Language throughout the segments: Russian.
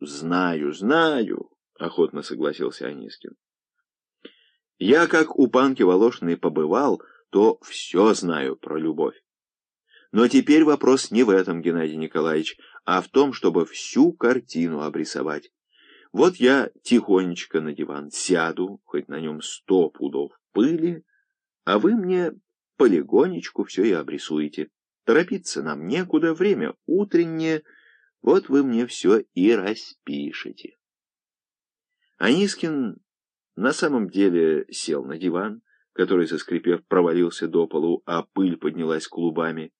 Знаю, знаю, охотно согласился Анискин. Я, как у панки Волошиной побывал, то все знаю про любовь. Но теперь вопрос не в этом, Геннадий Николаевич, а в том, чтобы всю картину обрисовать. Вот я тихонечко на диван сяду, хоть на нем сто пудов пыли, а вы мне полегонечку все и обрисуете. Торопиться нам некуда, время утреннее, вот вы мне все и распишете. Анискин на самом деле сел на диван, который, заскрипев, провалился до полу, а пыль поднялась клубами,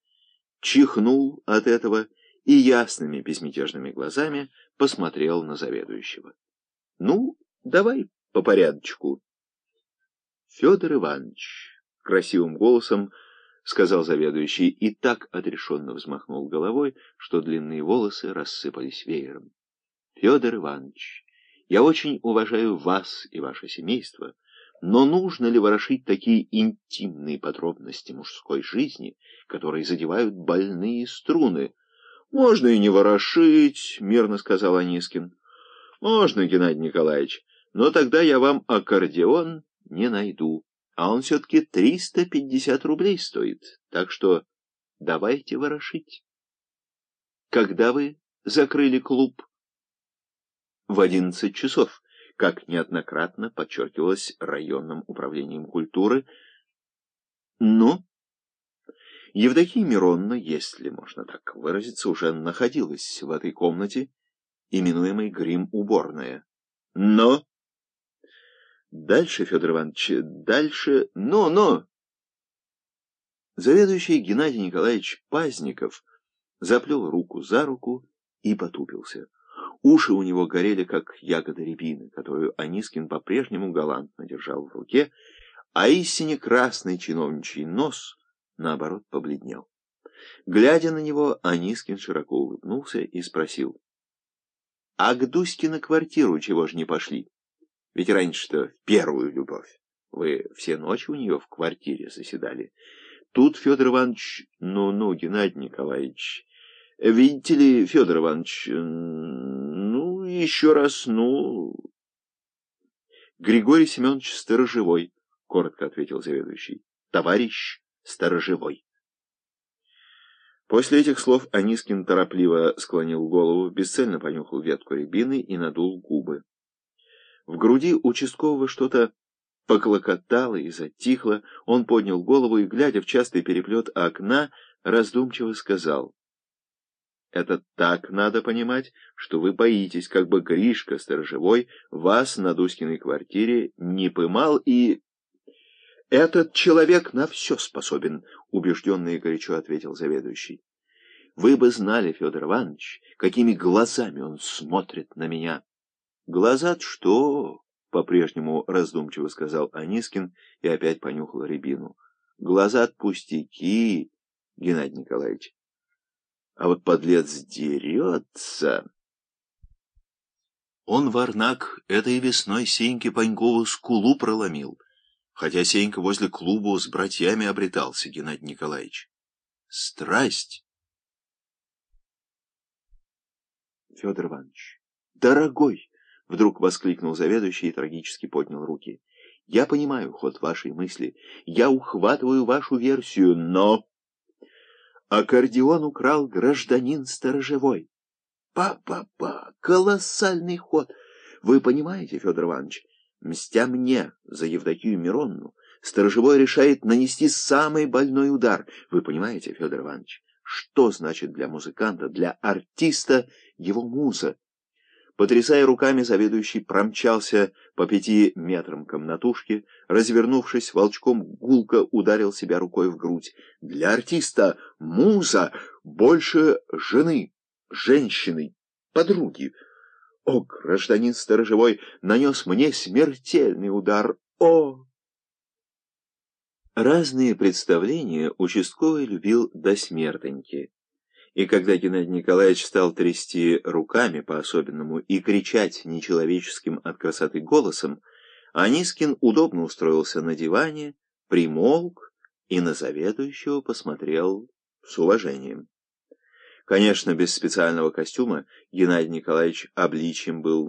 чихнул от этого и ясными безмятежными глазами посмотрел на заведующего. — Ну, давай по порядочку. — Федор Иванович, — красивым голосом сказал заведующий и так отрешенно взмахнул головой, что длинные волосы рассыпались веером. — Федор Иванович, я очень уважаю вас и ваше семейство, но нужно ли ворошить такие интимные подробности мужской жизни, которые задевают больные струны? — Можно и не ворошить, — мирно сказал Анискин. — Можно, Геннадий Николаевич, но тогда я вам аккордеон не найду, а он все-таки триста пятьдесят рублей стоит, так что давайте ворошить. — Когда вы закрыли клуб? — В одиннадцать часов как неоднократно подчеркивалось районным управлением культуры. Но Евдокия Миронна, если можно так выразиться, уже находилась в этой комнате, именуемой грим-уборная. Но... Дальше, Федор Иванович, дальше... Но-но! Заведующий Геннадий Николаевич Пазников заплел руку за руку и потупился. Уши у него горели, как ягода рябины, которую Анискин по-прежнему галантно держал в руке, а истине красный чиновничий нос, наоборот, побледнел. Глядя на него, Анискин широко улыбнулся и спросил. — А к Дуське на квартиру чего ж не пошли? Ведь раньше-то первую любовь. Вы все ночи у нее в квартире заседали. Тут Федор Иванович... Ну-ну, Геннадий Николаевич... Видите ли, Федор Иванович еще раз, ну... Григорий Семенович Сторожевой, — коротко ответил заведующий. Товарищ Сторожевой. После этих слов Анискин торопливо склонил голову, бесцельно понюхал ветку рябины и надул губы. В груди участкового что-то поклокотало и затихло, он поднял голову и, глядя в частый переплет окна, раздумчиво сказал — это так надо понимать, что вы боитесь, как бы Гришка сторожевой вас на Дуськиной квартире не пымал и... «Этот человек на все способен», — убежденно и горячо ответил заведующий. «Вы бы знали, Федор Иванович, какими глазами он смотрит на меня». «Глаза-то что?» — по-прежнему раздумчиво сказал Анискин и опять понюхал рябину. «Глаза-то пустяки, Геннадий Николаевич. А вот подлец дерется. Он, Варнак, этой весной Сеньке Панькову скулу проломил, хотя Сенька возле клуба с братьями обретался, Геннадий Николаевич. Страсть! Федор Иванович, дорогой! — вдруг воскликнул заведующий и трагически поднял руки. Я понимаю ход вашей мысли, я ухватываю вашу версию, но... Аккордеон украл гражданин сторожевой. Па-па-па! Колоссальный ход! Вы понимаете, Федор Иванович, мстя мне за Евдокию Миронну, сторожевой решает нанести самый больной удар. Вы понимаете, Федор Иванович, что значит для музыканта, для артиста его муза? Потрясая руками, заведующий промчался по пяти метрам комнатушки, развернувшись, волчком гулко ударил себя рукой в грудь. Для артиста муза больше жены, женщины, подруги. О, гражданин сторожевой нанес мне смертельный удар! О! Разные представления участковый любил до смертоньки. И когда Геннадий Николаевич стал трясти руками по-особенному и кричать нечеловеческим от красоты голосом, Анискин удобно устроился на диване, примолк и на заведующего посмотрел с уважением. Конечно, без специального костюма Геннадий Николаевич обличьем был